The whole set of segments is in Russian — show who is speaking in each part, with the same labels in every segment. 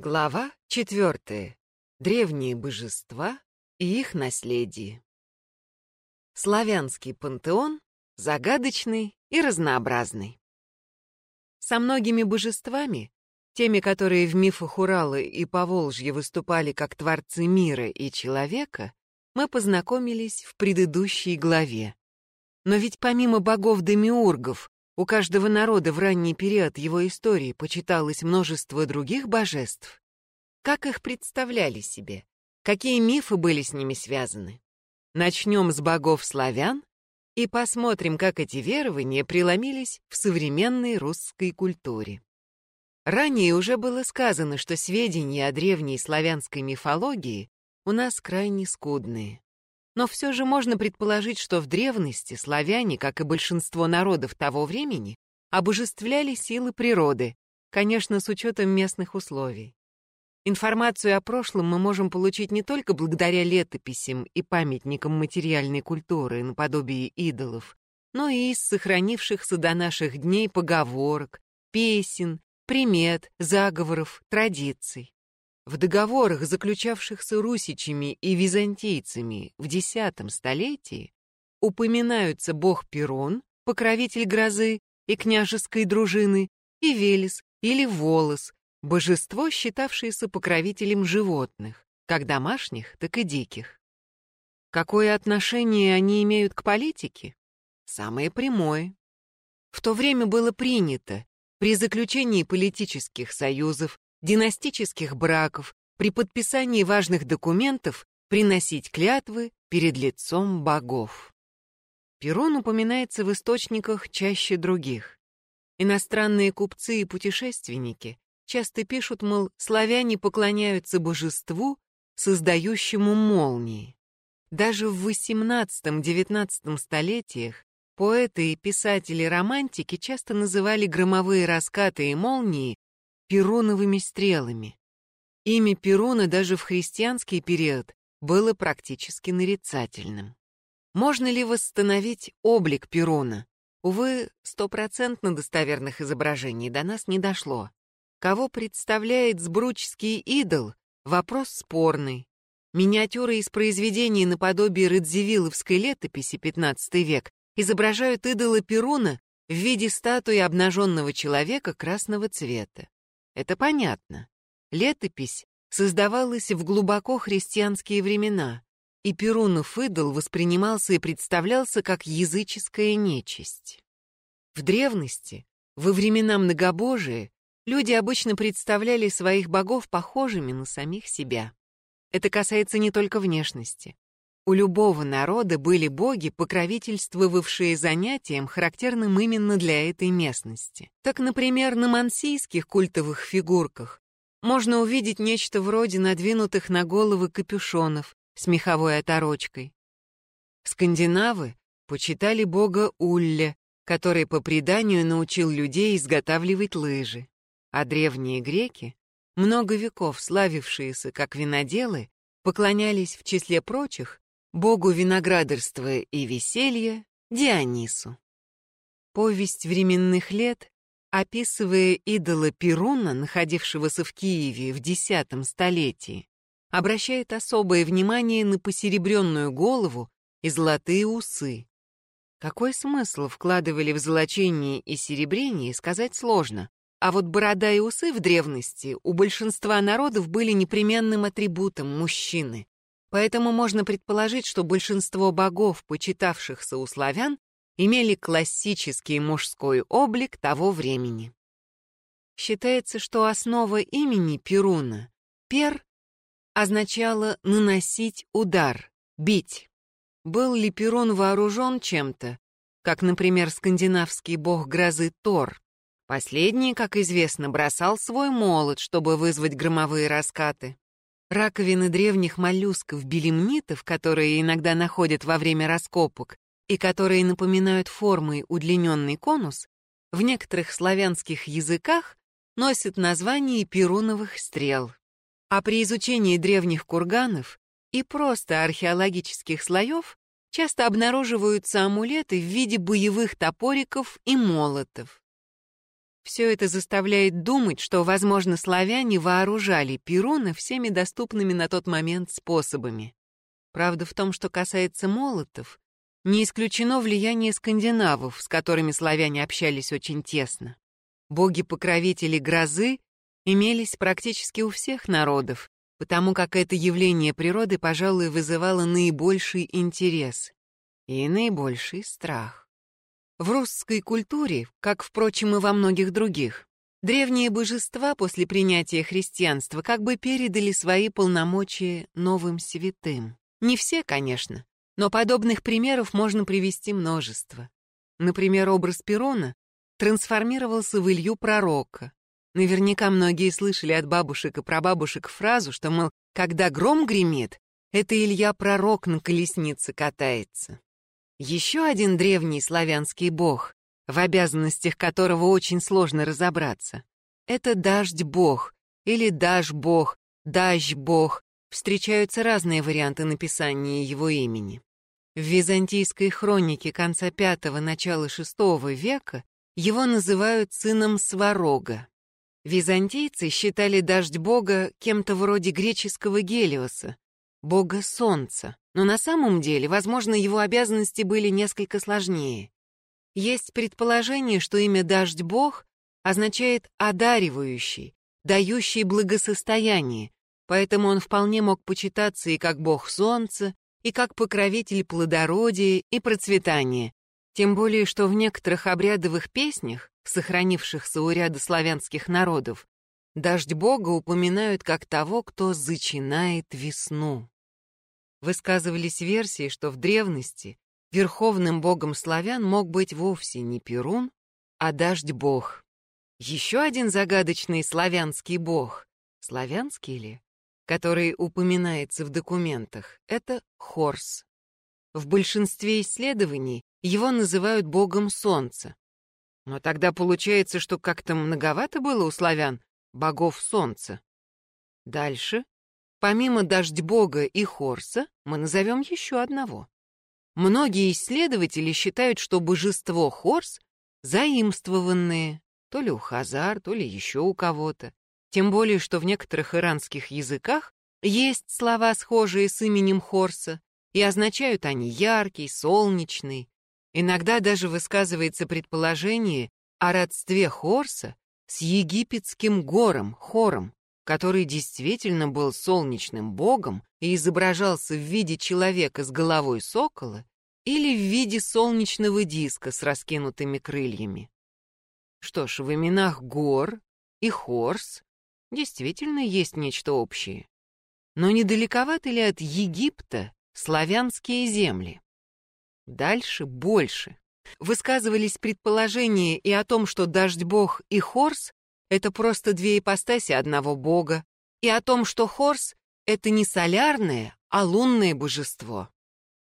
Speaker 1: Глава четвертая. Древние божества и их наследие. Славянский пантеон загадочный и разнообразный. Со многими божествами, теми, которые в мифах Урала и Поволжья выступали как творцы мира и человека, мы познакомились в предыдущей главе. Но ведь помимо богов-демиургов, у каждого народа в ранний период его истории почиталось множество других божеств. Как их представляли себе? Какие мифы были с ними связаны? Начнем с богов славян и посмотрим, как эти верования преломились в современной русской культуре. Ранее уже было сказано, что сведения о древней славянской мифологии у нас крайне скудные. Но все же можно предположить, что в древности славяне, как и большинство народов того времени, обожествляли силы природы, конечно, с учетом местных условий. Информацию о прошлом мы можем получить не только благодаря летописям и памятникам материальной культуры наподобие идолов, но и из сохранившихся до наших дней поговорок, песен, примет, заговоров, традиций. В договорах, заключавшихся русичами и византийцами в X столетии, упоминаются бог Перун, покровитель грозы и княжеской дружины, и Велес или Волос, божество, считавшееся покровителем животных, как домашних, так и диких. Какое отношение они имеют к политике? Самое прямое. В то время было принято при заключении политических союзов династических браков, при подписании важных документов приносить клятвы перед лицом богов. Перун упоминается в источниках чаще других. Иностранные купцы и путешественники часто пишут, мол, славяне поклоняются божеству, создающему молнии. Даже в XVIII-XIX столетиях поэты и писатели-романтики часто называли громовые раскаты и молнии перуновыми стрелами. Имя Перуна даже в христианский период было практически нарицательным. Можно ли восстановить облик Перуна? Увы, стопроцентно достоверных изображений до нас не дошло. Кого представляет сбручский идол? Вопрос спорный. Миниатюры из произведений наподобие Радзивилловской летописи XV век изображают идола Перуна в виде статуи обнаженного человека красного цвета. Это понятно. Летопись создавалась в глубоко христианские времена, и Перунов идол воспринимался и представлялся как языческая нечисть. В древности, во времена многобожия, люди обычно представляли своих богов похожими на самих себя. Это касается не только внешности. У любого народа были боги, покровительствовавшие занятиям, характерным именно для этой местности. Так, например, на мансийских культовых фигурках можно увидеть нечто вроде надвинутых на головы капюшонов с меховой оторочкой. Скандинавы почитали бога Улле, который по преданию научил людей изготавливать лыжи. А древние греки, много веков славившиеся как виноделы, поклонялись в числе прочих богу виноградарства и веселья Дионису. Повесть временных лет, описывая идола Перуна, находившегося в Киеве в X столетии, обращает особое внимание на посеребренную голову и золотые усы. Какой смысл вкладывали в золочение и серебрение, сказать сложно. А вот борода и усы в древности у большинства народов были непременным атрибутом мужчины. Поэтому можно предположить, что большинство богов, почитавшихся у славян, имели классический мужской облик того времени. Считается, что основа имени Перуна, пер, означала наносить удар, бить. Был ли Перун вооружен чем-то, как, например, скандинавский бог грозы Тор? Последний, как известно, бросал свой молот, чтобы вызвать громовые раскаты. Раковины древних моллюсков-белемнитов, которые иногда находят во время раскопок и которые напоминают формой удлиненный конус, в некоторых славянских языках носят название перуновых стрел. А при изучении древних курганов и просто археологических слоев часто обнаруживаются амулеты в виде боевых топориков и молотов. Все это заставляет думать, что, возможно, славяне вооружали Перуна всеми доступными на тот момент способами. Правда в том, что касается молотов, не исключено влияние скандинавов, с которыми славяне общались очень тесно. Боги-покровители грозы имелись практически у всех народов, потому как это явление природы, пожалуй, вызывало наибольший интерес и наибольший страх. В русской культуре, как, впрочем, и во многих других, древние божества после принятия христианства как бы передали свои полномочия новым святым. Не все, конечно, но подобных примеров можно привести множество. Например, образ Перуна трансформировался в Илью Пророка. Наверняка многие слышали от бабушек и прабабушек фразу, что, мол, когда гром гремит, это Илья Пророк на колеснице катается. Еще один древний славянский бог, в обязанностях которого очень сложно разобраться, это дождь-бог или даж-бог, дажь-бог. Встречаются разные варианты написания его имени. В византийской хронике конца V – начала VI века его называют сыном Сварога. Византийцы считали дождь бога кем-то вроде греческого Гелиоса, бога солнца, но на самом деле, возможно, его обязанности были несколько сложнее. Есть предположение, что имя дождь бог означает «одаривающий», «дающий благосостояние», поэтому он вполне мог почитаться и как бог солнца, и как покровитель плодородия и процветания, тем более, что в некоторых обрядовых песнях, сохранившихся у ряда славянских народов, дождь бога упоминают как того, кто зачинает весну. Высказывались версии, что в древности верховным богом славян мог быть вовсе не Перун, а дождь бог. Еще один загадочный славянский бог, славянский ли, который упоминается в документах, это Хорс. В большинстве исследований его называют богом солнца. Но тогда получается, что как-то многовато было у славян богов солнца. Дальше, помимо дождь-бога и Хорса, мы назовем еще одного. Многие исследователи считают, что божество Хорс заимствованные, то ли у Хазар, то ли еще у кого-то. Тем более, что в некоторых иранских языках есть слова, схожие с именем Хорса, и означают они яркий, солнечный, Иногда даже высказывается предположение о родстве Хорса с египетским гором, Хором, который действительно был солнечным богом и изображался в виде человека с головой сокола или в виде солнечного диска с раскинутыми крыльями. Что ж, в именах Гор и Хорс действительно есть нечто общее. Но недалековаты ли от Египта славянские земли? Дальше больше. Высказывались предположения и о том, что Дождь-бог и Хорс — это просто две ипостаси одного бога, и о том, что Хорс — это не солярное, а лунное божество.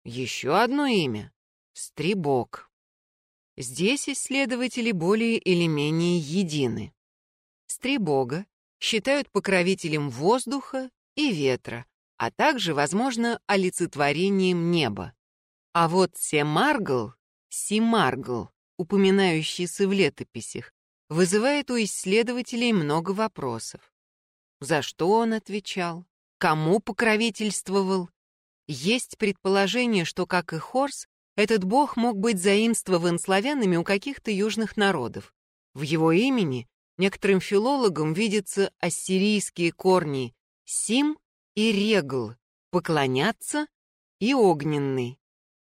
Speaker 1: Еще одно имя — Стрибок. Здесь исследователи более или менее едины. Стрибога считают покровителем воздуха и ветра, а также, возможно, олицетворением неба. А вот Семаргл, Симаргл, упоминающийся в летописях, вызывает у исследователей много вопросов. За что он отвечал? Кому покровительствовал? Есть предположение, что, как и Хорс, этот бог мог быть заимствован славянами у каких-то южных народов. В его имени некоторым филологам видятся ассирийские корни «сим» и «регл» — «поклоняться» и «огненный».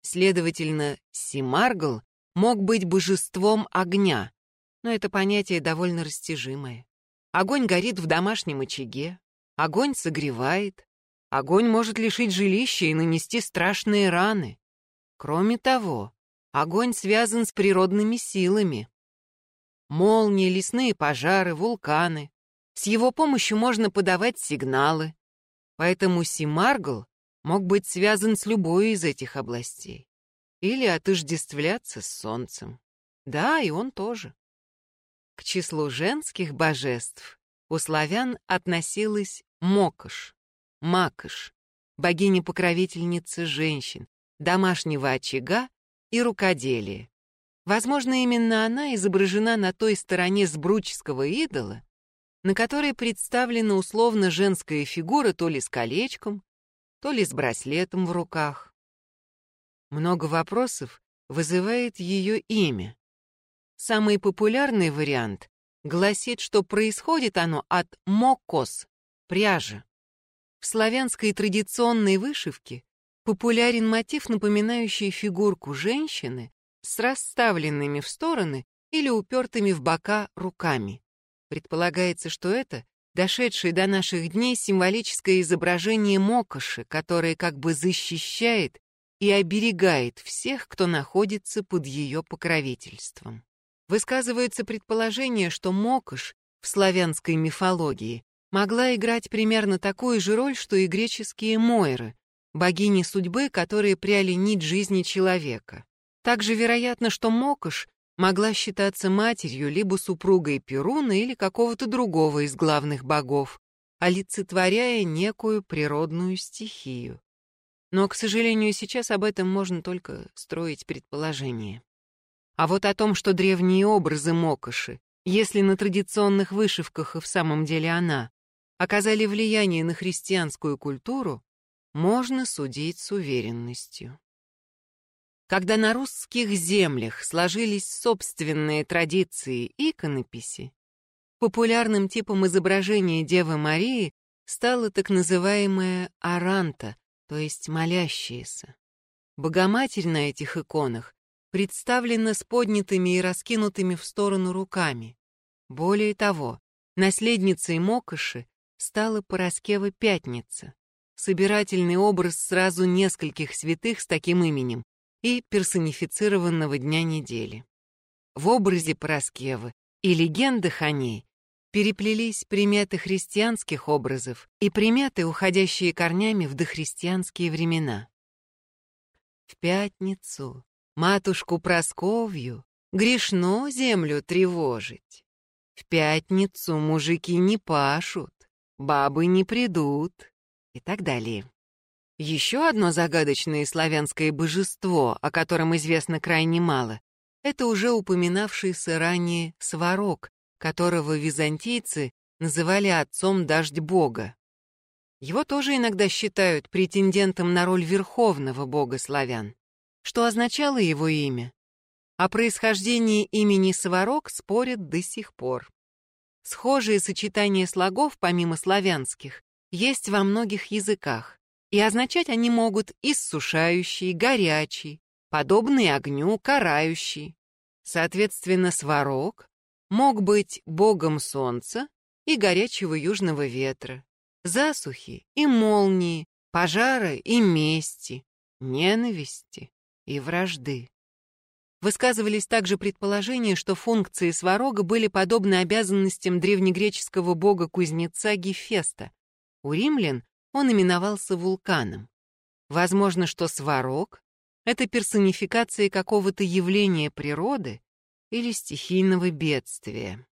Speaker 1: Следовательно, Симаргл мог быть божеством огня, но это понятие довольно растяжимое. Огонь горит в домашнем очаге, огонь согревает, огонь может лишить жилища и нанести страшные раны. Кроме того, огонь связан с природными силами. Молнии, лесные пожары, вулканы. С его помощью можно подавать сигналы. Поэтому Симаргл мог быть связан с любой из этих областей. Или отождествляться с солнцем. Да, и он тоже. К числу женских божеств у славян относилась Мокош, Макош, богиня-покровительница женщин, домашнего очага и рукоделия. Возможно, именно она изображена на той стороне сбруческого идола, на которой представлена условно женская фигура то ли с колечком, то ли с браслетом в руках. Много вопросов вызывает ее имя. Самый популярный вариант гласит, что происходит оно от мокос, пряжи. В славянской традиционной вышивке популярен мотив, напоминающий фигурку женщины с расставленными в стороны или упертыми в бока руками. Предполагается, что это дошедшее до наших дней символическое изображение мокоши, которое как бы защищает и оберегает всех, кто находится под ее покровительством. Высказывается предположение, что мокош в славянской мифологии могла играть примерно такую же роль, что и греческие Мойры, богини судьбы, которые пряли нить жизни человека. Также вероятно, что Мокош могла считаться матерью либо супругой Перуна или какого-то другого из главных богов, олицетворяя некую природную стихию. Но, к сожалению, сейчас об этом можно только строить предположения. А вот о том, что древние образы Мокоши, если на традиционных вышивках и в самом деле она, оказали влияние на христианскую культуру, можно судить с уверенностью. Когда на русских землях сложились собственные традиции иконописи, популярным типом изображения Девы Марии стала так называемая аранта, то есть молящаяся. Богоматерь на этих иконах представлена с поднятыми и раскинутыми в сторону руками. Более того, наследницей Мокоши стала Пороскева Пятница, собирательный образ сразу нескольких святых с таким именем, и персонифицированного дня недели. В образе Пороскевы и легендах о ней переплелись приметы христианских образов и приметы, уходящие корнями в дохристианские времена. В пятницу матушку Просковью грешно землю тревожить. В пятницу мужики не пашут, бабы не придут и так далее. Еще одно загадочное славянское божество, о котором известно крайне мало, это уже упоминавшийся ранее Сварог, которого византийцы называли отцом дождь бога. Его тоже иногда считают претендентом на роль верховного бога славян. Что означало его имя? О происхождении имени Сварог спорят до сих пор. Схожие сочетания слогов, помимо славянских, есть во многих языках. И означать они могут иссушающий, горячий, подобный огню, карающий. Соответственно, сварог мог быть богом солнца и горячего южного ветра, засухи и молнии, пожара и мести, ненависти и вражды. Высказывались также предположения, что функции сварога были подобны обязанностям древнегреческого бога-кузнеца Гефеста. У римлян он именовался вулканом. Возможно, что сварог — это персонификация какого-то явления природы или стихийного бедствия.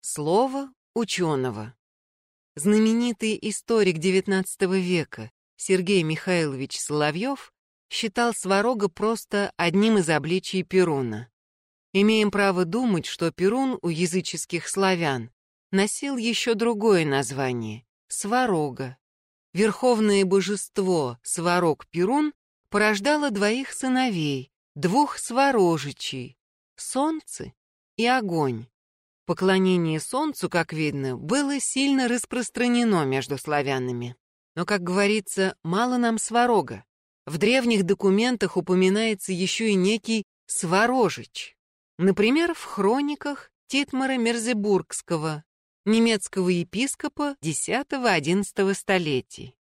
Speaker 1: Слово ученого. Знаменитый историк XIX века Сергей Михайлович Соловьев считал сварога просто одним из обличий Перуна. Имеем право думать, что Перун у языческих славян носил еще другое название Сварога. Верховное божество Сварог-Перун порождало двоих сыновей, двух сварожичей — солнце и огонь. Поклонение солнцу, как видно, было сильно распространено между славянами. Но, как говорится, мало нам сварога. В древних документах упоминается еще и некий сварожич. Например, в хрониках Титмара Мерзебургского, немецкого епископа X-XI столетий.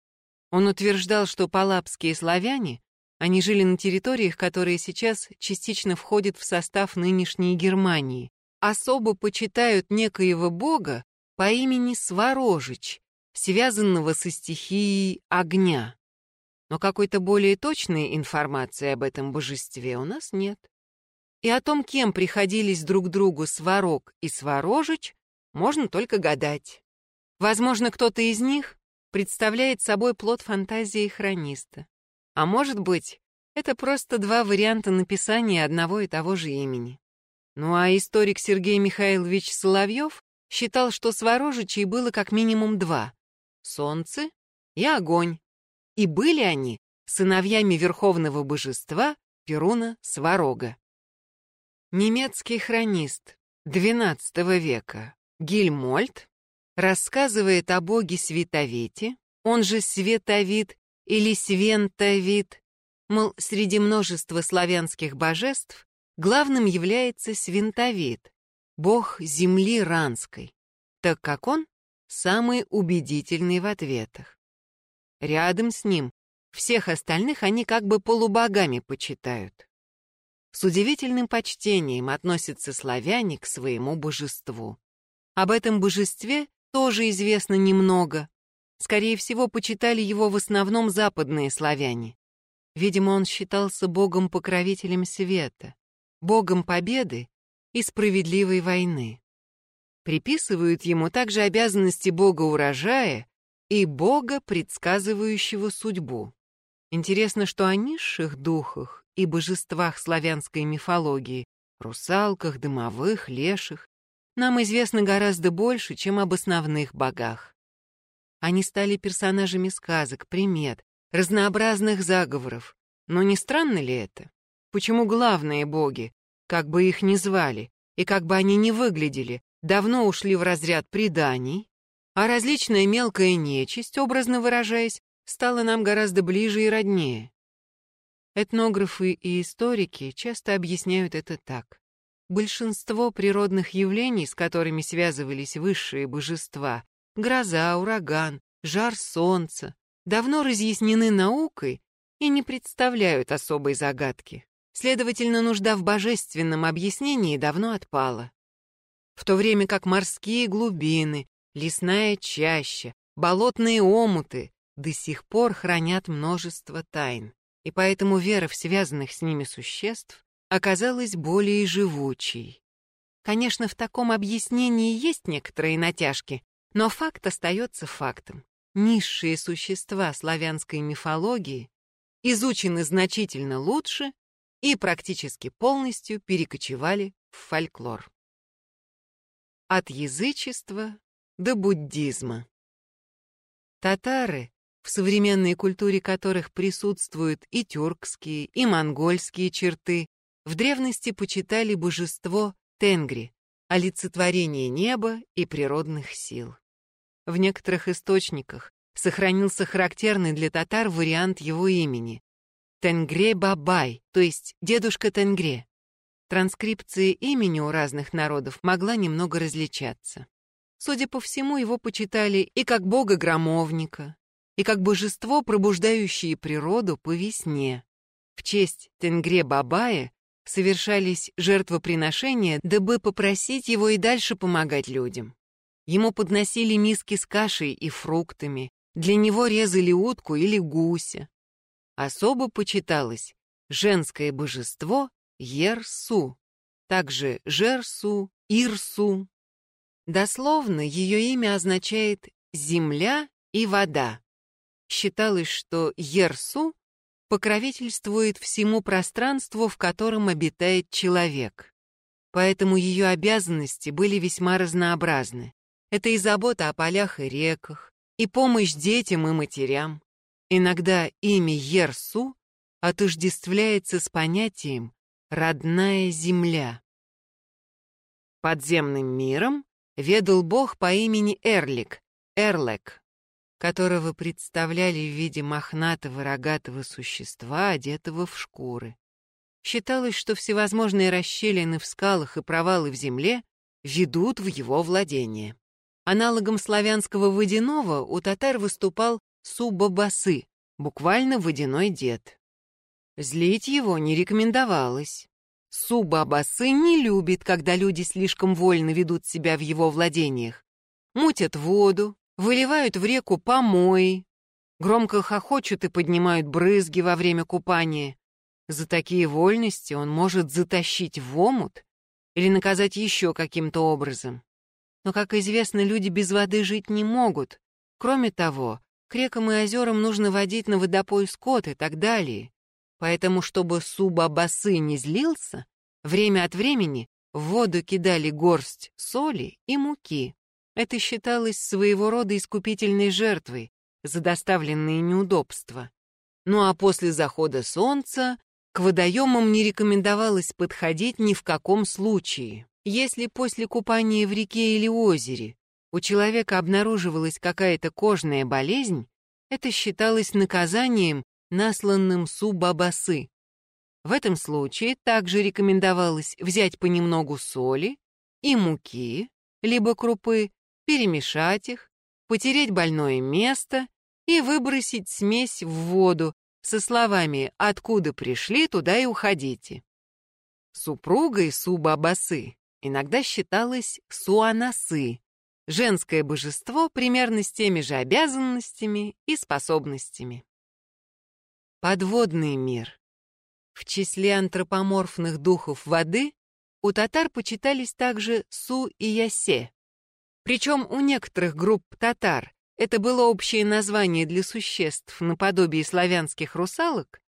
Speaker 1: Он утверждал, что палапские славяне, они жили на территориях, которые сейчас частично входят в состав нынешней Германии, особо почитают некоего бога по имени Сварожич, связанного со стихией огня. Но какой-то более точной информации об этом божестве у нас нет. И о том, кем приходились друг другу Сварог и Сварожич, можно только гадать. Возможно, кто-то из них представляет собой плод фантазии хрониста. А может быть, Это просто два варианта написания одного и того же имени. Ну а историк Сергей Михайлович Соловьев считал, что Сворожичей было как минимум два — солнце и огонь. И были они сыновьями верховного божества Перуна Сварога. Немецкий хронист XII века Гильмольд рассказывает о боге Световите, он же Световид или Свентовид, мол, среди множества славянских божеств главным является Свинтовид, бог земли Ранской, так как он самый убедительный в ответах. Рядом с ним всех остальных они как бы полубогами почитают. С удивительным почтением относятся славяне к своему божеству. Об этом божестве тоже известно немного. Скорее всего, почитали его в основном западные славяне. Видимо, он считался богом-покровителем света, богом победы и справедливой войны. Приписывают ему также обязанности бога урожая и бога, предсказывающего судьбу. Интересно, что о низших духах и божествах славянской мифологии, русалках, дымовых, леших, нам известно гораздо больше, чем об основных богах. Они стали персонажами сказок, примет, разнообразных заговоров. Но не странно ли это? Почему главные боги, как бы их ни звали, и как бы они ни выглядели, давно ушли в разряд преданий, а различная мелкая нечисть, образно выражаясь, стало нам гораздо ближе и роднее. Этнографы и историки часто объясняют это так. Большинство природных явлений, с которыми связывались высшие божества, гроза, ураган, жар солнца, давно разъяснены наукой и не представляют особой загадки. Следовательно, нужда в божественном объяснении давно отпала. В то время как морские глубины, лесная чаща, болотные омуты, до сих пор хранят множество тайн, и поэтому вера в связанных с ними существ оказалась более живучей. Конечно, в таком объяснении есть некоторые натяжки, но факт остается фактом. Низшие существа славянской мифологии изучены значительно лучше и практически полностью перекочевали в фольклор. От язычества до буддизма. Татары в современной культуре которых присутствуют и тюркские, и монгольские черты, в древности почитали божество Тенгри, олицетворение неба и природных сил. В некоторых источниках сохранился характерный для татар вариант его имени — Тенгре Бабай, то есть дедушка Тенгре. Транскрипция имени у разных народов могла немного различаться. Судя по всему, его почитали и как бога-громовника, и как божество, пробуждающее природу по весне. В честь Тенгре Бабая совершались жертвоприношения, дабы попросить его и дальше помогать людям. Ему подносили миски с кашей и фруктами, для него резали утку или гуся. Особо почиталось женское божество Ерсу, также Жерсу, Ирсу. Дословно ее имя означает «земля и вода». Считалось, что Ерсу покровительствует всему пространству, в котором обитает человек. Поэтому ее обязанности были весьма разнообразны. Это и забота о полях и реках, и помощь детям и матерям. Иногда имя Ерсу отождествляется с понятием «родная земля». Подземным миром ведал бог по имени Эрлик, Эрлек, которого представляли в виде мохнатого рогатого существа, одетого в шкуры. Считалось, что всевозможные расщелины в скалах и провалы в земле ведут в его владение. Аналогом славянского водяного у татар выступал Субабасы, буквально водяной дед. Злить его не рекомендовалось. Субабасы не любит, когда люди слишком вольно ведут себя в его владениях. Мутят воду, выливают в реку помои, громко хохочут и поднимают брызги во время купания. За такие вольности он может затащить в омут или наказать еще каким-то образом. Но, как известно, люди без воды жить не могут. Кроме того, к рекам и озерам нужно водить на водопой скот и так далее. Поэтому, чтобы Субабасы не злился, время от времени в воду кидали горсть соли и муки. Это считалось своего рода искупительной жертвой за доставленные неудобства. Ну а после захода солнца к водоемам не рекомендовалось подходить ни в каком случае. Если после купания в реке или озере у человека обнаруживалась какая-то кожная болезнь, это считалось наказанием, насланным субабасы. В этом случае также рекомендовалось взять понемногу соли и муки, либо крупы, перемешать их, потереть больное место и выбросить смесь в воду со словами «Откуда пришли, туда и уходите». Супругой Субабасы иногда считалась Суанасы, женское божество примерно с теми же обязанностями и способностями. Подводный мир. В числе антропоморфных духов воды у татар почитались также Су и Ясе. Причем у некоторых групп татар это было общее название для существ наподобие славянских русалок,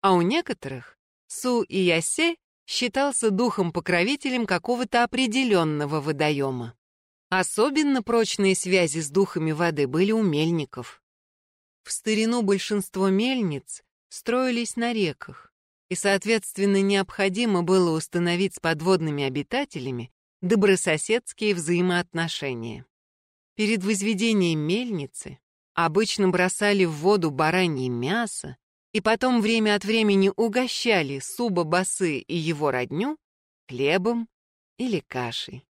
Speaker 1: а у некоторых Су и Ясе считался духом-покровителем какого-то определенного водоема. Особенно прочные связи с духами воды были у мельников. В старину большинство мельниц строились на реках, и, соответственно, необходимо было установить с подводными обитателями добрососедские взаимоотношения. Перед возведением мельницы обычно бросали в воду баранье мясо и потом время от времени угощали Суба-Басы и его родню хлебом или кашей.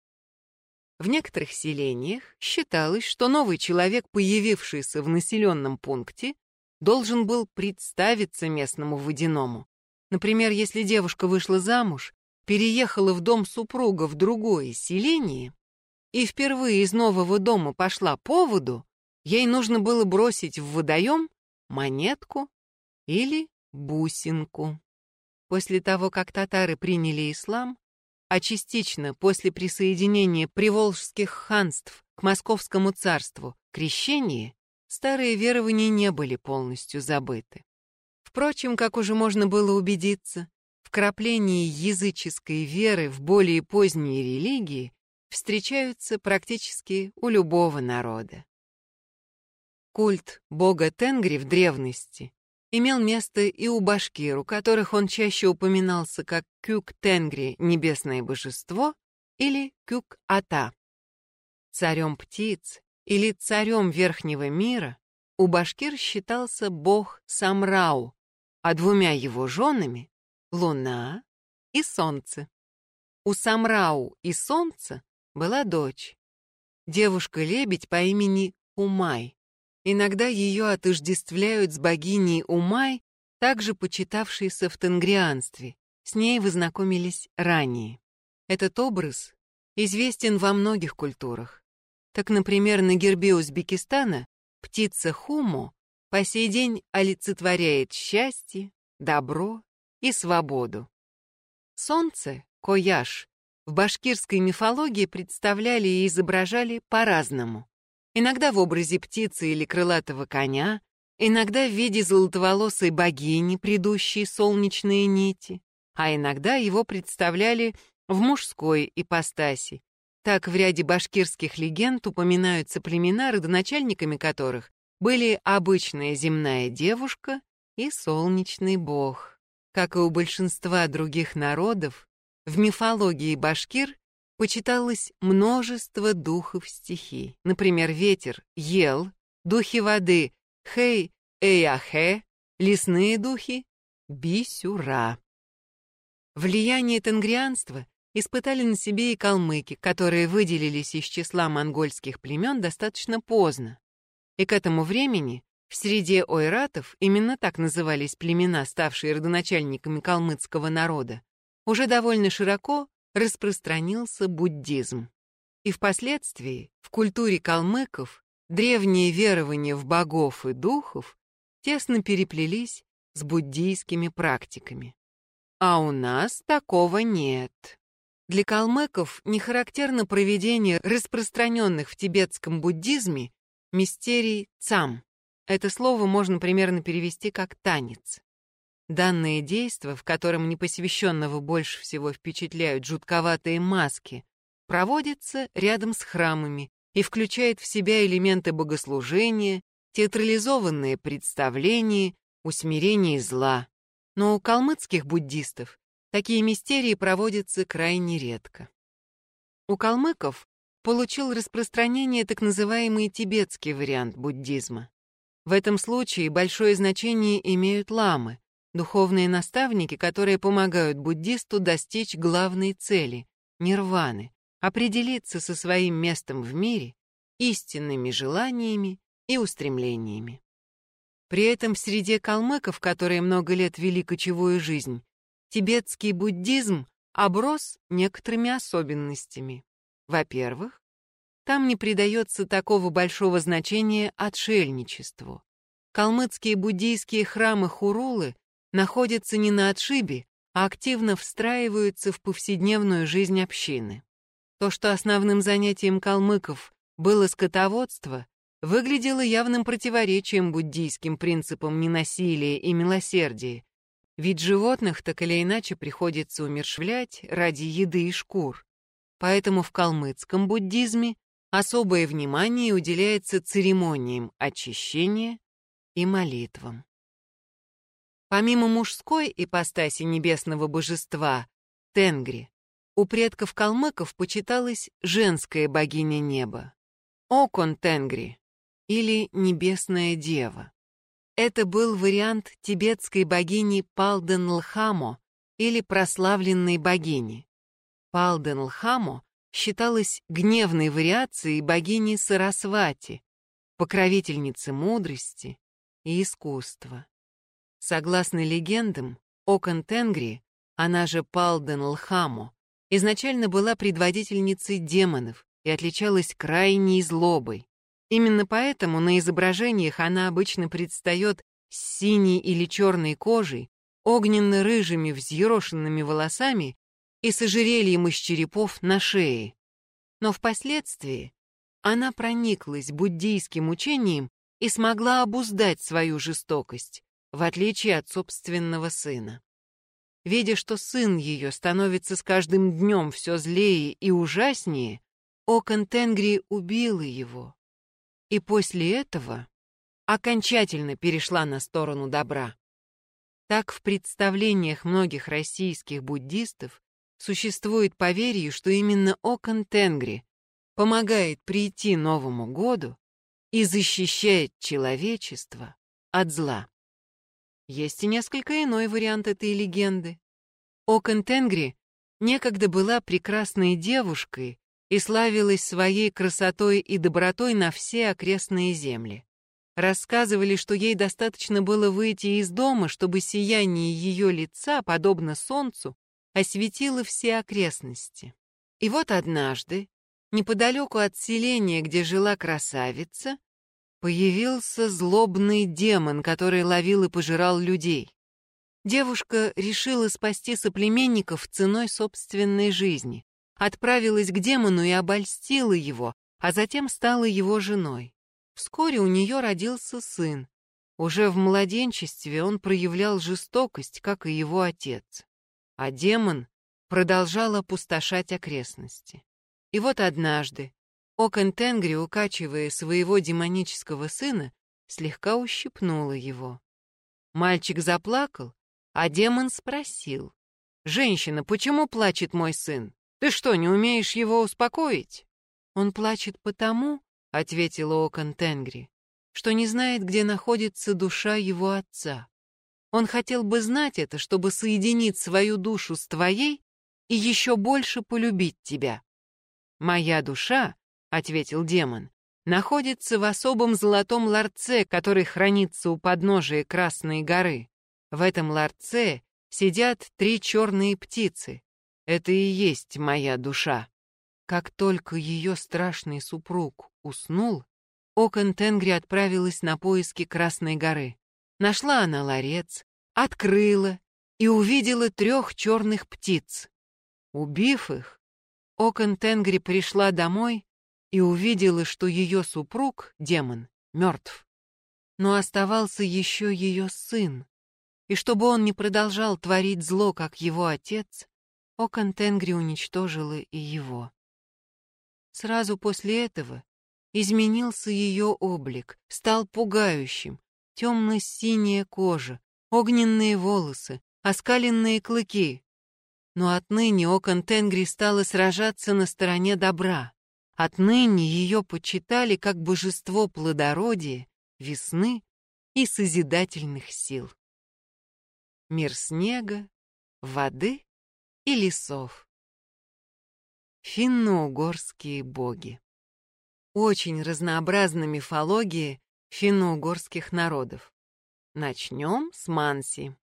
Speaker 1: В некоторых селениях считалось, что новый человек, появившийся в населенном пункте, должен был представиться местному водяному. Например, если девушка вышла замуж, переехала в дом супруга в другое селение, и впервые из нового дома пошла по воду, ей нужно было бросить в водоем монетку или бусинку. После того, как татары приняли ислам, а частично после присоединения приволжских ханств к Московскому царству крещение, старые верования не были полностью забыты. Впрочем, как уже можно было убедиться, вкрапление языческой веры в более поздние религии встречаются практически у любого народа. Культ бога Тенгри в древности имел место и у башкир, у которых он чаще упоминался как Кюк-Тенгри, небесное божество, или Кюк-Ата. Царем птиц или царем верхнего мира у башкир считался бог Самрау, а двумя его женами — луна и солнце. У Самрау и солнца была дочь. Девушка-лебедь по имени Умай. Иногда ее отождествляют с богиней Умай, также почитавшейся в тенгрианстве. С ней вы знакомились ранее. Этот образ известен во многих культурах. Так, например, на гербе Узбекистана птица Хуму по сей день олицетворяет счастье, добро и свободу. Солнце, Кояш, в башкирской мифологии представляли и изображали по-разному. Иногда в образе птицы или крылатого коня, иногда в виде золотоволосой богини, придущей солнечные нити, а иногда его представляли в мужской ипостаси. Так в ряде башкирских легенд упоминаются племена, родоначальниками которых были обычная земная девушка и солнечный бог. Как и у большинства других народов, в мифологии башкир почиталось множество духов стихий. Например, ветер — ел, духи воды — хей, эяхе, лесные духи — бисюра. Влияние тенгрианства испытали на себе и калмыки, которые выделились из числа монгольских племен достаточно поздно. И к этому времени в среде ойратов, именно так назывались племена, ставшие родоначальниками калмыцкого народа, уже довольно широко распространился буддизм. И впоследствии в культуре калмыков древние верования в богов и духов тесно переплелись с буддийскими практиками. А у нас такого нет. Для калмыков не характерно проведение распространенных в тибетском буддизме мистерий цам. Это слово можно примерно перевести как «танец». Данное действо, в котором непосвященного больше всего впечатляют жутковатые маски, проводится рядом с храмами и включает в себя элементы богослужения, театрализованные представления, усмирение зла. Но у калмыцких буддистов такие мистерии проводятся крайне редко. У калмыков получил распространение так называемый тибетский вариант буддизма. В этом случае большое значение имеют ламы, духовные наставники, которые помогают буддисту достичь главной цели — нирваны, определиться со своим местом в мире, истинными желаниями и устремлениями. При этом в среде калмыков, которые много лет вели кочевую жизнь, тибетский буддизм оброс некоторыми особенностями. Во-первых, там не придается такого большого значения отшельничеству. Калмыцкие буддийские храмы Хурулы находятся не на отшибе, а активно встраиваются в повседневную жизнь общины. То, что основным занятием калмыков было скотоводство, выглядело явным противоречием буддийским принципам ненасилия и милосердия, ведь животных так или иначе приходится умершвлять ради еды и шкур. Поэтому в калмыцком буддизме особое внимание уделяется церемониям очищения и молитвам. Помимо мужской ипостаси небесного божества, Тенгри, у предков калмыков почиталась женская богиня неба, Окон Тенгри, или Небесная Дева. Это был вариант тибетской богини Палден-Лхамо или прославленной богини. Палден-Лхамо считалась гневной вариацией богини Сарасвати, покровительницы мудрости и искусства. Согласно легендам, Окон Тенгри, она же Палден-Лхамо, изначально была предводительницей демонов и отличалась крайней злобой. Именно поэтому на изображениях она обычно предстает с синей или черной кожей, огненно-рыжими взъерошенными волосами и с ожерельем из черепов на шее. Но впоследствии она прониклась буддийским учением и смогла обуздать свою жестокость, в отличие от собственного сына. Видя, что сын ее становится с каждым днем все злее и ужаснее, Окон Тенгри убила его. И после этого окончательно перешла на сторону добра. Так в представлениях многих российских буддистов существует поверье, что именно Окон Тенгри помогает прийти Новому году и защищает человечество от зла. Есть и несколько иной вариант этой легенды. Окон Тенгри некогда была прекрасной девушкой, и славилась своей красотой и добротой на все окрестные земли. Рассказывали, что ей достаточно было выйти из дома, чтобы сияние ее лица, подобно солнцу, осветило все окрестности. И вот однажды, неподалеку от селения, где жила красавица, появился злобный демон, который ловил и пожирал людей. Девушка решила спасти соплеменников ценой собственной жизни отправилась к демону и обольстила его, а затем стала его женой. Вскоре у нее родился сын. Уже в младенчестве он проявлял жестокость, как и его отец. А демон продолжал опустошать окрестности. И вот однажды Окон Тенгри, укачивая своего демонического сына, слегка ущипнула его. Мальчик заплакал, а демон спросил. «Женщина, почему плачет мой сын?» Ты что, не умеешь его успокоить? Он плачет потому, — ответила Окон Тенгри, — что не знает, где находится душа его отца. Он хотел бы знать это, чтобы соединить свою душу с твоей и еще больше полюбить тебя. «Моя душа», — ответил демон, — находится в особом золотом ларце, который хранится у подножия Красной горы. В этом ларце сидят три черные птицы, это и есть моя душа. Как только ее страшный супруг уснул, Окон Тенгри отправилась на поиски Красной горы. Нашла она ларец, открыла и увидела трех черных птиц. Убив их, Окон Тенгри пришла домой и увидела, что ее супруг, демон, мертв. Но оставался еще ее сын, и чтобы он не продолжал творить зло, как его отец, Окон Тенгри уничтожила и его. Сразу после этого изменился ее облик, стал пугающим, темно-синяя кожа, огненные волосы, оскаленные клыки. Но отныне Окон Тенгри стала сражаться на стороне добра. Отныне ее почитали как божество плодородия, весны и созидательных сил. Мир снега, воды и лесов. Финно-угорские боги. Очень разнообразна мифология финно-угорских народов. Начнем с Манси.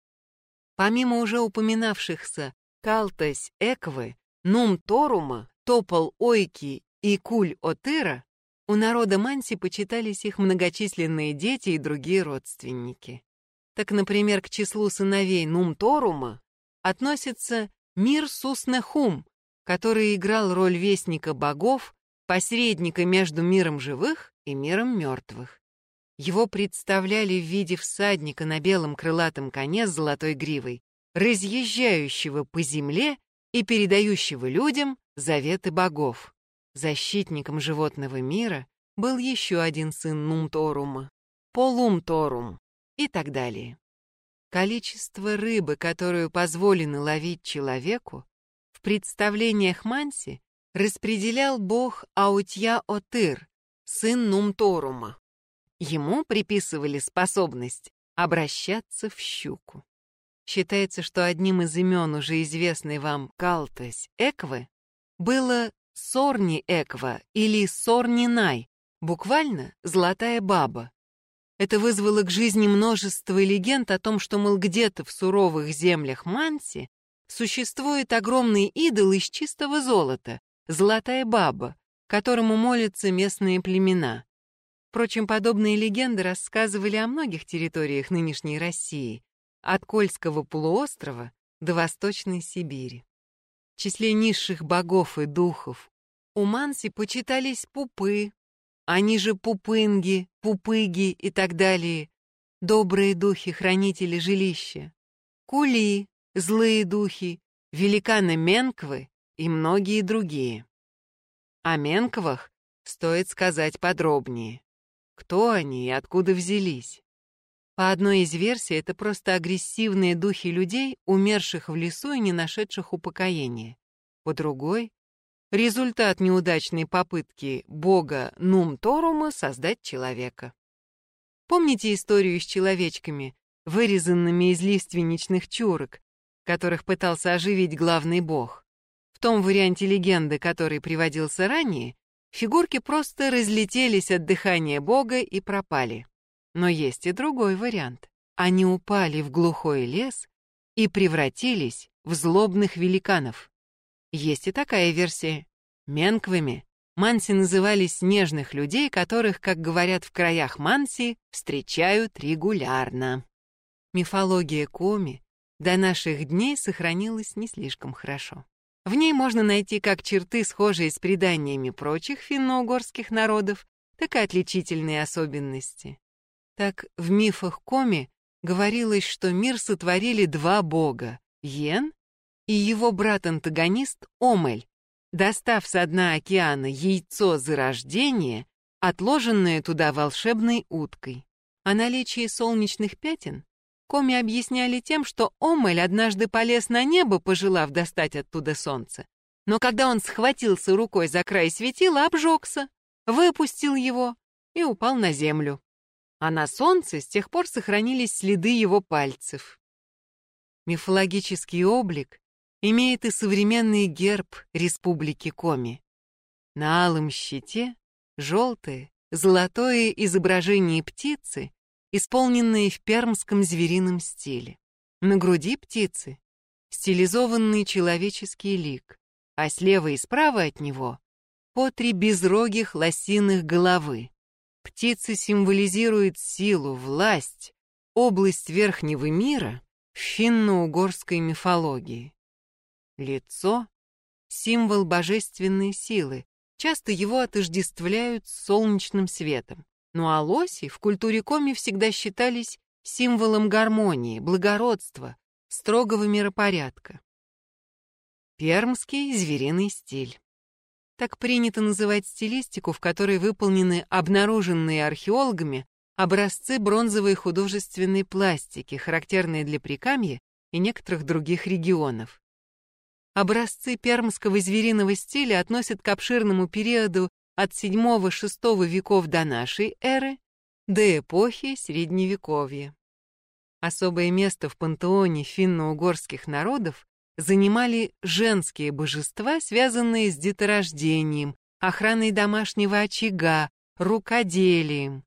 Speaker 1: Помимо уже упоминавшихся Калтась Эквы, Нум Торума, Топол Ойки и Куль Отыра, у народа Манси почитались их многочисленные дети и другие родственники. Так, например, к числу сыновей Нум Торума относится Мир Суснехум, который играл роль вестника богов, посредника между миром живых и миром мертвых. Его представляли в виде всадника на белом крылатом коне с золотой гривой, разъезжающего по земле и передающего людям заветы богов. Защитником животного мира был еще один сын Нумторума, Полумторум и так далее. Количество рыбы, которую позволено ловить человеку, в представлениях Манси распределял бог Аутья-Отыр, сын Нумторума. Ему приписывали способность обращаться в щуку. Считается, что одним из имен уже известной вам Калтес Эквы было Сорни Эква или Сорни Най, буквально «золотая баба», это вызвало к жизни множество легенд о том, что, мол, где-то в суровых землях Манси существует огромный идол из чистого золота, золотая баба, которому молятся местные племена. Впрочем, подобные легенды рассказывали о многих территориях нынешней России, от Кольского полуострова до Восточной Сибири. В числе низших богов и духов у Манси почитались пупы, они же пупынги, пупыги и так далее, добрые духи, хранители жилища, кули, злые духи, великаны Менквы и многие другие. О Менквах стоит сказать подробнее. Кто они и откуда взялись? По одной из версий, это просто агрессивные духи людей, умерших в лесу и не нашедших упокоения. По другой Результат неудачной попытки бога Нум-Торума создать человека. Помните историю с человечками, вырезанными из лиственничных чурок, которых пытался оживить главный бог? В том варианте легенды, который приводился ранее, фигурки просто разлетелись от дыхания бога и пропали. Но есть и другой вариант. Они упали в глухой лес и превратились в злобных великанов. Есть и такая версия. Менквами манси называли снежных людей, которых, как говорят в краях Манси, встречают регулярно. Мифология Коми до наших дней сохранилась не слишком хорошо. В ней можно найти как черты, схожие с преданиями прочих финно-угорских народов, так и отличительные особенности. Так в мифах Коми говорилось, что мир сотворили два бога — Йен и его брат-антагонист Омель, достав со дна океана яйцо зарождения, отложенное туда волшебной уткой. О наличии солнечных пятен Коми объясняли тем, что Омель однажды полез на небо, пожелав достать оттуда солнце. Но когда он схватился рукой за край светила, обжегся, выпустил его и упал на землю. А на солнце с тех пор сохранились следы его пальцев. Мифологический облик имеет и современный герб Республики Коми. На алом щите желтое, золотое изображение птицы, исполненное в пермском зверином стиле. На груди птицы стилизованный человеческий лик, а слева и справа от него по три безрогих лосиных головы. Птица символизирует силу, власть, область верхнего мира в финно-угорской мифологии. Лицо — символ божественной силы, часто его отождествляют с солнечным светом. Ну а лоси в культуре коми всегда считались символом гармонии, благородства, строгого миропорядка. Пермский звериный стиль. Так принято называть стилистику, в которой выполнены обнаруженные археологами образцы бронзовой художественной пластики, характерные для Прикамья и некоторых других регионов. Образцы пермского звериного стиля относят к обширному периоду от VII-VI веков до нашей эры до эпохи Средневековья. Особое место в пантеоне финно-угорских народов занимали женские божества, связанные с деторождением, охраной домашнего очага, рукоделием.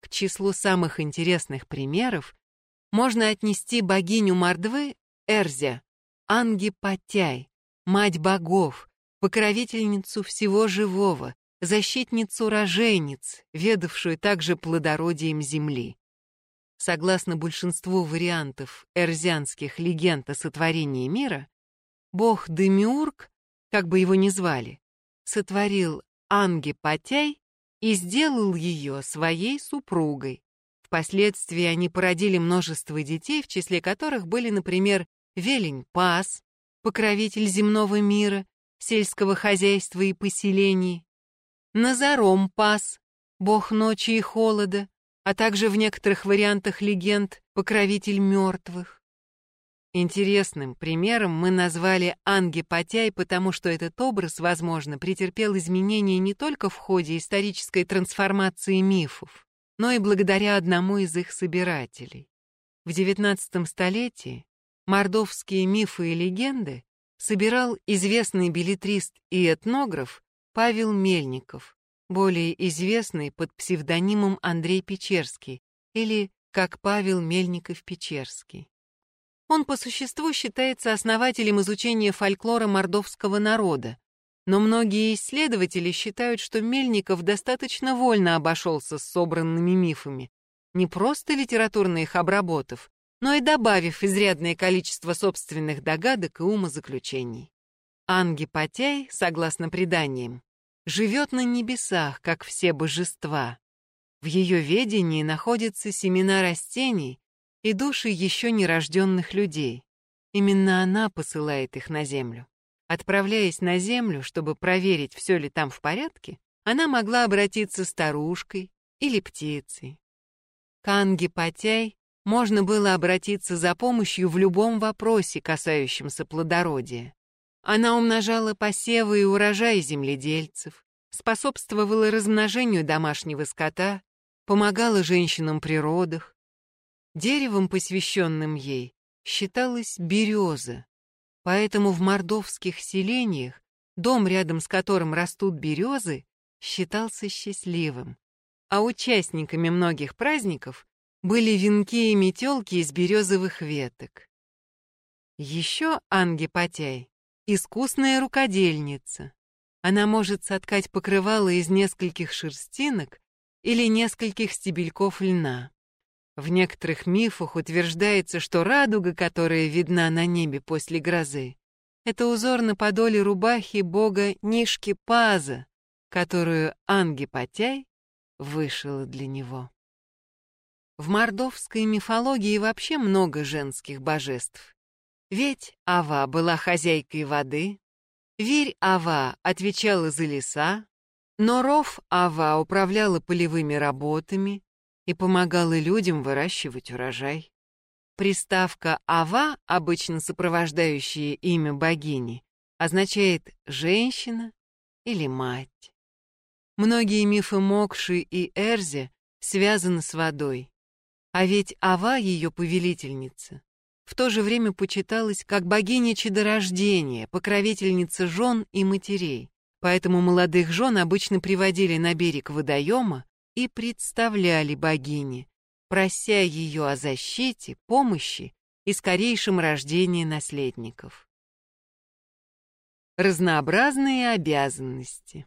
Speaker 1: К числу самых интересных примеров можно отнести богиню Мордвы Эрзя, Анги-Патяй, мать богов, покровительницу всего живого, защитницу рожениц, ведавшую также плодородием земли. Согласно большинству вариантов эрзианских легенд о сотворении мира, бог Демиург, как бы его ни звали, сотворил Анги Патяй и сделал ее своей супругой. Впоследствии они породили множество детей, в числе которых были, например, Велень Пас, покровитель земного мира, сельского хозяйства и поселений, Назаром Пас, бог ночи и холода, а также в некоторых вариантах легенд покровитель мертвых. Интересным примером мы назвали Анги Патяй, потому что этот образ, возможно, претерпел изменения не только в ходе исторической трансформации мифов, но и благодаря одному из их собирателей. В XIX столетии мордовские мифы и легенды собирал известный билетрист и этнограф Павел Мельников, более известный под псевдонимом Андрей Печерский или как Павел Мельников-Печерский. Он по существу считается основателем изучения фольклора мордовского народа, но многие исследователи считают, что Мельников достаточно вольно обошелся с собранными мифами, не просто литературно их обработав, но и добавив изрядное количество собственных догадок и умозаключений. Анги Патяй, согласно преданиям, живет на небесах, как все божества. В ее ведении находятся семена растений и души еще нерожденных людей. Именно она посылает их на землю. Отправляясь на землю, чтобы проверить, все ли там в порядке, она могла обратиться старушкой или птицей. К Анге можно было обратиться за помощью в любом вопросе, касающемся плодородия. Она умножала посевы и урожаи земледельцев, способствовала размножению домашнего скота, помогала женщинам при родах. Деревом, посвященным ей, считалась береза, поэтому в мордовских селениях дом, рядом с которым растут березы, считался счастливым, а участниками многих праздников были венки и метелки из березовых веток. Еще Анги Патяй Искусная рукодельница. Она может соткать покрывало из нескольких шерстинок или нескольких стебельков льна. В некоторых мифах утверждается, что радуга, которая видна на небе после грозы, это узор на подоле рубахи бога Нишки Паза, которую Анги Патяй вышила для него. В мордовской мифологии вообще много женских божеств. Ведь Ава была хозяйкой воды, Верь Ава отвечала за леса, но Ров Ава управляла полевыми работами и помогала людям выращивать урожай. Приставка «ава», обычно сопровождающая имя богини, означает «женщина» или «мать». Многие мифы Мокши и Эрзи связаны с водой, а ведь Ава, ее повелительница, в то же время почиталась как богиня чадорождения, покровительница жен и матерей. Поэтому молодых жен обычно приводили на берег водоема и представляли богине, прося ее о защите, помощи и скорейшем рождении наследников. Разнообразные обязанности.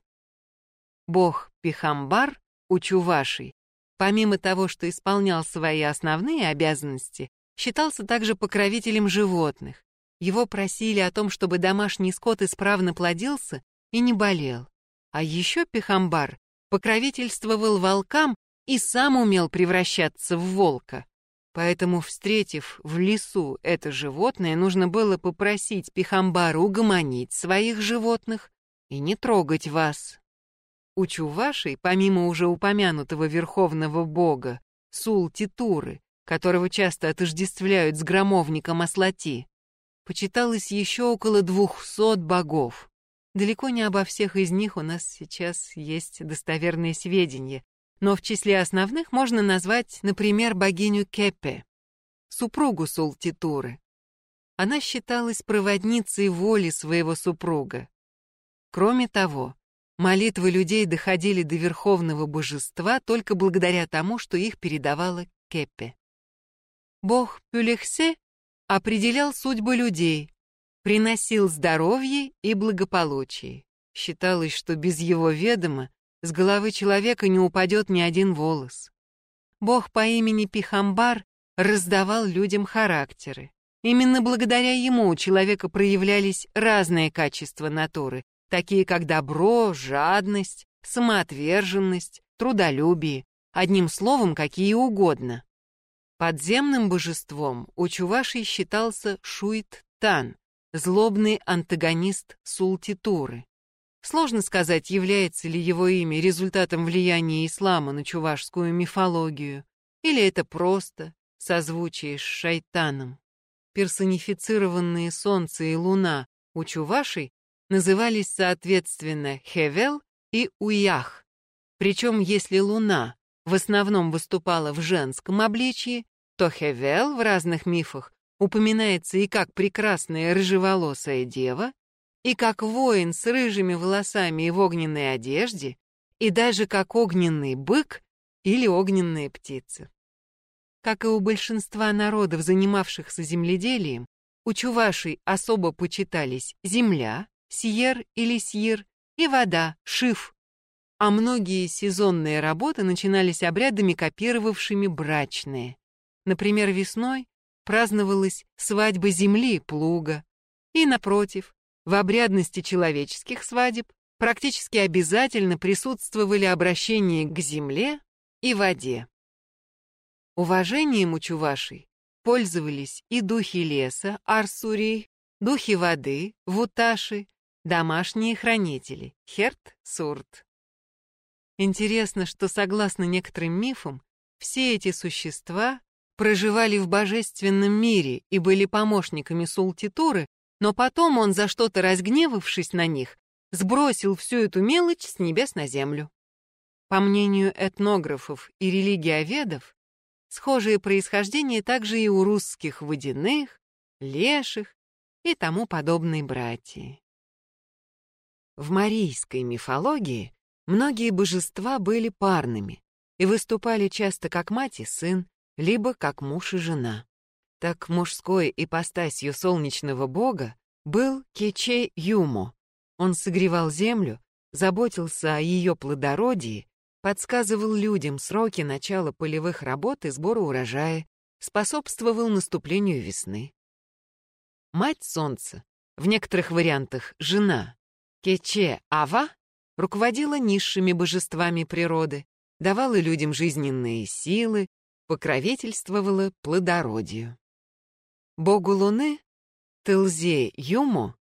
Speaker 1: Бог Пихамбар у Чувашей, помимо того, что исполнял свои основные обязанности, считался также покровителем животных. Его просили о том, чтобы домашний скот исправно плодился и не болел. А еще Пехамбар покровительствовал волкам и сам умел превращаться в волка. Поэтому, встретив в лесу это животное, нужно было попросить Пихамбару угомонить своих животных и не трогать вас. У Чувашей, помимо уже упомянутого верховного бога, Сул-Титуры, которого часто отождествляют с громовником Аслати, почиталось еще около двухсот богов. Далеко не обо всех из них у нас сейчас есть достоверные сведения, но в числе основных можно назвать, например, богиню Кепе, супругу Султитуры. Она считалась проводницей воли своего супруга. Кроме того, молитвы людей доходили до верховного божества только благодаря тому, что их передавала Кепе. Бог Пюлехсе определял судьбы людей, приносил здоровье и благополучие. Считалось, что без его ведома с головы человека не упадет ни один волос. Бог по имени Пихамбар раздавал людям характеры. Именно благодаря ему у человека проявлялись разные качества натуры, такие как добро, жадность, самоотверженность, трудолюбие, одним словом, какие угодно. Подземным божеством у Чувашей считался Шуит-Тан, злобный антагонист Султитуры. Сложно сказать, является ли его имя результатом влияния ислама на чувашскую мифологию, или это просто созвучие с шайтаном. Персонифицированные солнце и луна у чувашей назывались соответственно Хевел и Уях. Причем если луна в основном выступала в женском обличии, то Хевел в разных мифах упоминается и как прекрасная рыжеволосая дева, и как воин с рыжими волосами и в огненной одежде, и даже как огненный бык или огненная птица. Как и у большинства народов, занимавшихся земледелием, у чувашей особо почитались земля, сьер или сьир, и вода, шиф, а многие сезонные работы начинались обрядами, копировавшими брачные. Например, весной праздновалась свадьба земли, плуга. И, напротив, в обрядности человеческих свадеб практически обязательно присутствовали обращения к земле и воде. Уважением у чувашей пользовались и духи леса, арсурий, духи воды, вуташи, домашние хранители, херт, сурт. Интересно, что согласно некоторым мифам, все эти существа проживали в божественном мире и были помощниками Султитуры, но потом он, за что-то разгневавшись на них, сбросил всю эту мелочь с небес на землю. По мнению этнографов и религиоведов, схожее происхождение также и у русских водяных, леших и тому подобной братьи. В марийской мифологии Многие божества были парными и выступали часто как мать и сын, либо как муж и жена. Так мужской ипостасью солнечного бога был Кече Юмо. Он согревал землю, заботился о ее плодородии, подсказывал людям сроки начала полевых работ и сбора урожая, способствовал наступлению весны. Мать солнца, в некоторых вариантах жена, Кече Ава, руководила низшими божествами природы, давала людям жизненные силы, покровительствовала плодородию. Богу Луны, Тылзе Юмо,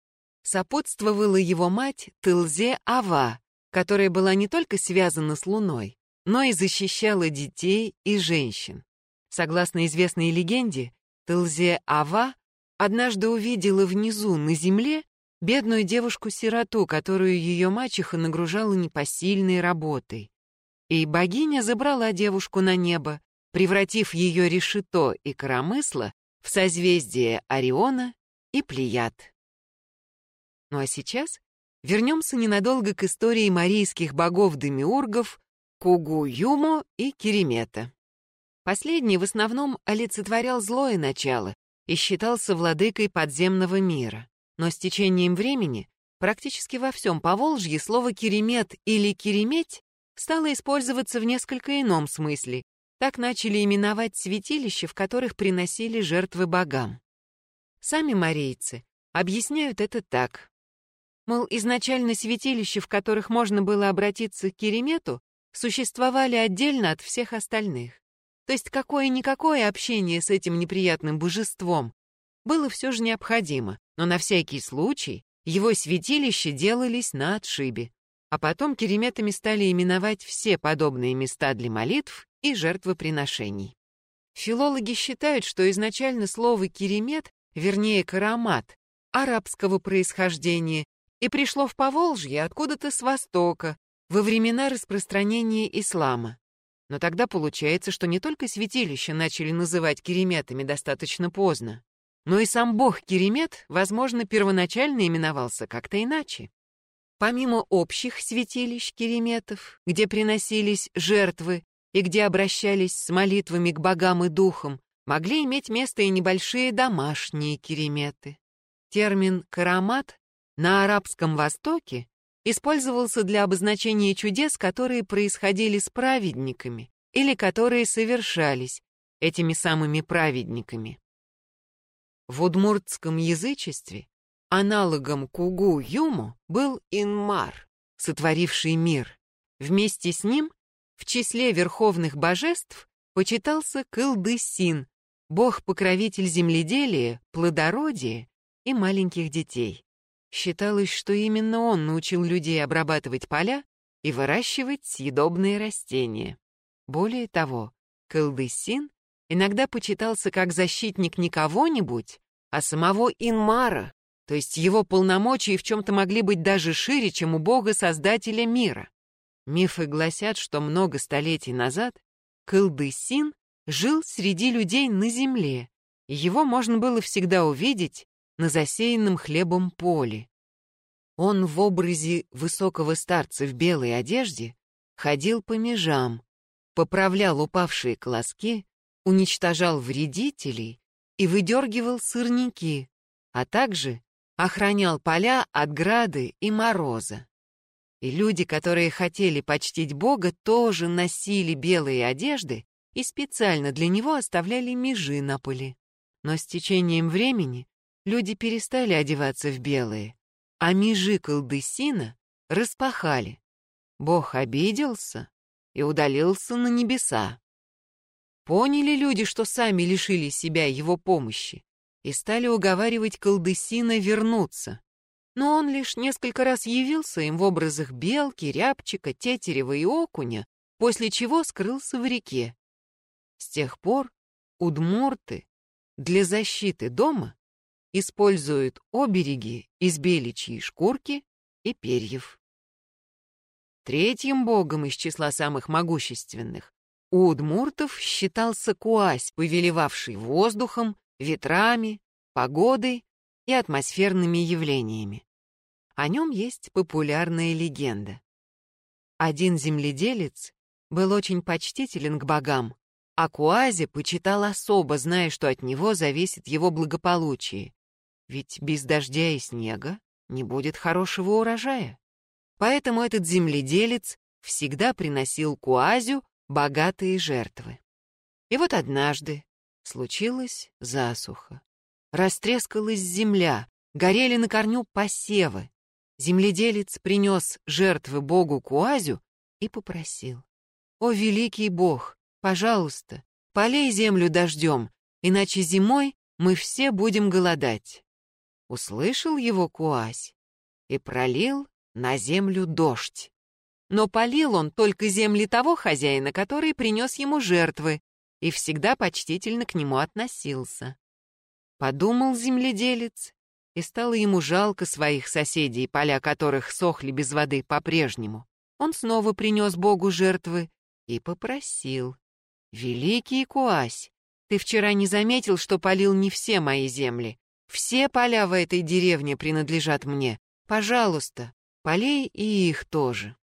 Speaker 1: сопутствовала его мать Тылзе Ава, которая была не только связана с Луной, но и защищала детей и женщин. Согласно известной легенде, Тылзе Ава однажды увидела внизу на земле бедную девушку-сироту, которую ее мачеха нагружала непосильной работой. И богиня забрала девушку на небо, превратив ее решето и коромысло в созвездие Ориона и Плеяд. Ну а сейчас вернемся ненадолго к истории марийских богов-демиургов Кугу-Юмо и Керемета. Последний в основном олицетворял злое начало и считался владыкой подземного мира. Но с течением времени практически во всем Поволжье слово «керемет» или «кереметь» стало использоваться в несколько ином смысле. Так начали именовать святилища, в которых приносили жертвы богам. Сами марийцы объясняют это так. Мол, изначально святилища, в которых можно было обратиться к керемету, существовали отдельно от всех остальных. То есть какое-никакое общение с этим неприятным божеством, было все же необходимо, но на всякий случай его святилища делались на отшибе, а потом кереметами стали именовать все подобные места для молитв и жертвоприношений. Филологи считают, что изначально слово «керемет», вернее «карамат», арабского происхождения и пришло в Поволжье откуда-то с востока, во времена распространения ислама. Но тогда получается, что не только святилища начали называть кереметами достаточно поздно, но и сам бог Керемет, возможно, первоначально именовался как-то иначе. Помимо общих святилищ Кереметов, где приносились жертвы и где обращались с молитвами к богам и духам, могли иметь место и небольшие домашние Кереметы. Термин «карамат» на Арабском Востоке использовался для обозначения чудес, которые происходили с праведниками или которые совершались этими самыми праведниками. В удмуртском язычестве аналогом Кугу-Юму был Инмар, сотворивший мир. Вместе с ним в числе верховных божеств почитался Кылдысин, бог-покровитель земледелия, плодородия и маленьких детей. Считалось, что именно он научил людей обрабатывать поля и выращивать съедобные растения. Более того, Кылдысин иногда почитался как защитник не кого-нибудь, а самого Инмара, то есть его полномочия в чем-то могли быть даже шире, чем у бога-создателя мира. Мифы гласят, что много столетий назад Кылдысин жил среди людей на земле, и его можно было всегда увидеть на засеянном хлебом поле. Он в образе высокого старца в белой одежде ходил по межам, поправлял упавшие колоски, уничтожал вредителей и выдергивал сырники, а также охранял поля от грады и мороза. И люди, которые хотели почтить Бога, тоже носили белые одежды и специально для него оставляли межи на поле. Но с течением времени люди перестали одеваться в белые, а межи колдысина распахали. Бог обиделся и удалился на небеса. Поняли люди, что сами лишили себя его помощи, и стали уговаривать колдысина вернуться. Но он лишь несколько раз явился им в образах белки, рябчика, тетерева и окуня, после чего скрылся в реке. С тех пор удмурты для защиты дома используют обереги из беличьей шкурки и перьев. Третьим богом из числа самых могущественных у удмуртов считался Куась, повелевавший воздухом, ветрами, погодой и атмосферными явлениями. О нем есть популярная легенда. Один земледелец был очень почтителен к богам, а Куазе почитал особо, зная, что от него зависит его благополучие. Ведь без дождя и снега не будет хорошего урожая. Поэтому этот земледелец всегда приносил Куазю богатые жертвы. И вот однажды случилась засуха. Растрескалась земля, горели на корню посевы. Земледелец принес жертвы богу Куазю и попросил. «О, великий бог, пожалуйста, полей землю дождем, иначе зимой мы все будем голодать». Услышал его Куась и пролил на землю дождь но полил он только земли того хозяина, который принес ему жертвы, и всегда почтительно к нему относился. Подумал земледелец, и стало ему жалко своих соседей, поля которых сохли без воды по-прежнему. Он снова принес Богу жертвы и попросил. «Великий Куась, ты вчера не заметил, что полил не все мои земли? Все поля в этой деревне принадлежат мне. Пожалуйста, полей и их тоже».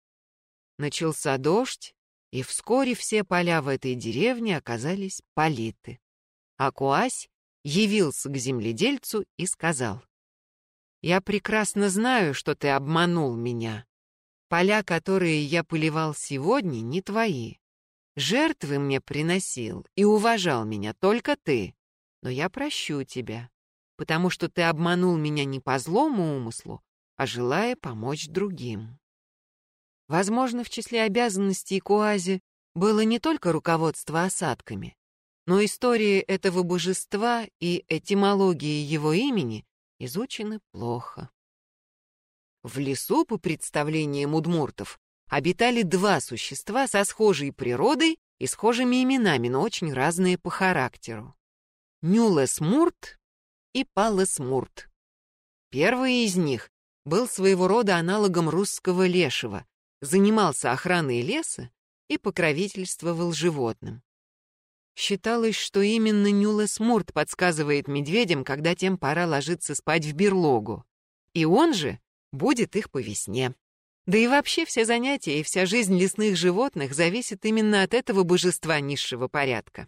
Speaker 1: Начался дождь, и вскоре все поля в этой деревне оказались политы. А Куась явился к земледельцу и сказал, «Я прекрасно знаю, что ты обманул меня. Поля, которые я поливал сегодня, не твои. Жертвы мне приносил и уважал меня только ты, но я прощу тебя, потому что ты обманул меня не по злому умыслу, а желая помочь другим». Возможно, в числе обязанностей Куази было не только руководство осадками, но история этого божества и этимология его имени изучены плохо. В лесу, по представлениям удмуртов, обитали два существа со схожей природой и схожими именами, но очень разные по характеру. Нюлесмурт и Палесмурт. Первый из них был своего рода аналогом русского лешего, занимался охраной леса и покровительствовал животным. Считалось, что именно Нюлесмурт подсказывает медведям, когда тем пора ложиться спать в берлогу. И он же будет их по весне. Да и вообще все занятия и вся жизнь лесных животных зависит именно от этого божества низшего порядка.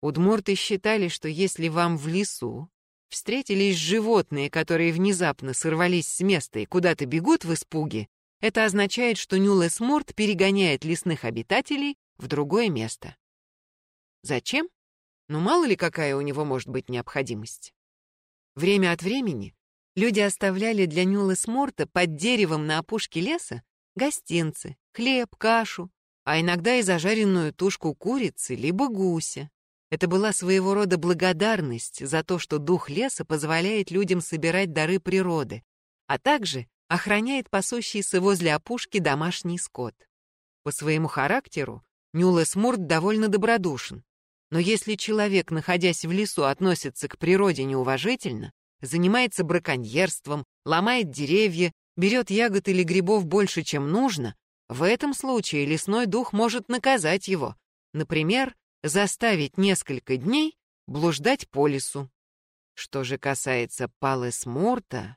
Speaker 1: Удмурты считали, что если вам в лесу встретились животные, которые внезапно сорвались с места и куда-то бегут в испуге, это означает, что Нюлесмурт перегоняет лесных обитателей в другое место. Зачем? Ну, мало ли какая у него может быть необходимость. Время от времени люди оставляли для Нюлесмурта под деревом на опушке леса гостинцы, хлеб, кашу, а иногда и зажаренную тушку курицы либо гуся. Это была своего рода благодарность за то, что дух леса позволяет людям собирать дары природы, а также охраняет пасущийся возле опушки домашний скот. По своему характеру Нюлес Мурт довольно добродушен, но если человек, находясь в лесу, относится к природе неуважительно, занимается браконьерством, ломает деревья, берет ягод или грибов больше, чем нужно, в этом случае лесной дух может наказать его, например, заставить несколько дней блуждать по лесу. Что же касается Палес Мурта,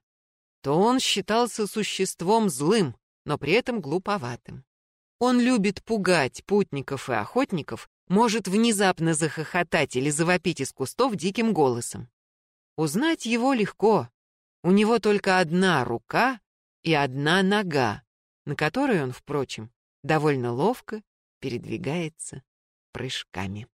Speaker 1: то он считался существом злым, но при этом глуповатым. Он любит пугать путников и охотников, может внезапно захохотать или завопить из кустов диким голосом. Узнать его легко. У него только одна рука и одна нога, на которой он, впрочем, довольно ловко передвигается прыжками.